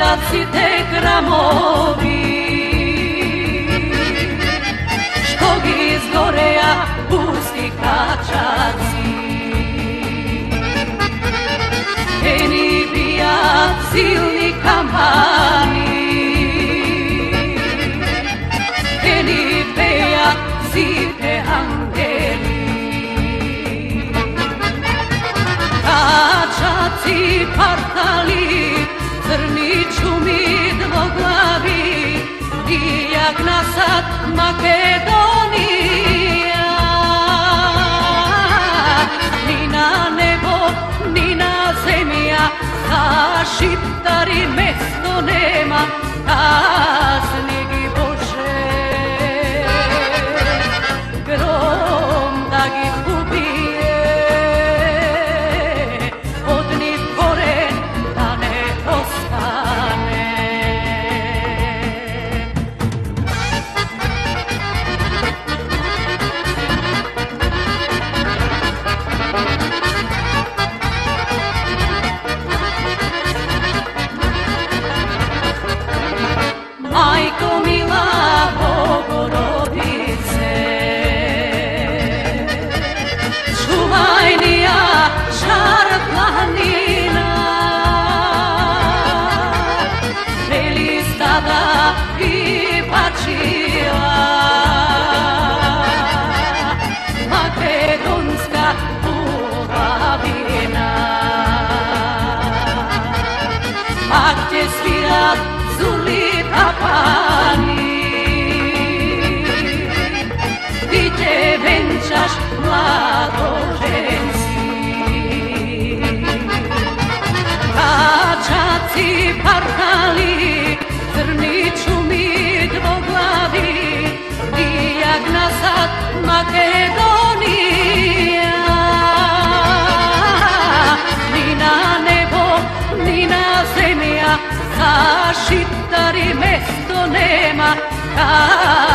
გადაციტე გრამობი. შტოგის გორეა ბუსტი კაჩაცი. ენიბია სილნი კამპანი. ენიბეა სიფე ანგელი. კაჩაცი ფართალი Nina nebo, Nina zemlja, zaštitari me. Stada i pačila Makedonska pubavina A gdje svirat zuli papani Gdje venčaš mladoženci Kačaci partali Macedonia Nina nebo, nina zemlja Zaštitari mesto nema Kada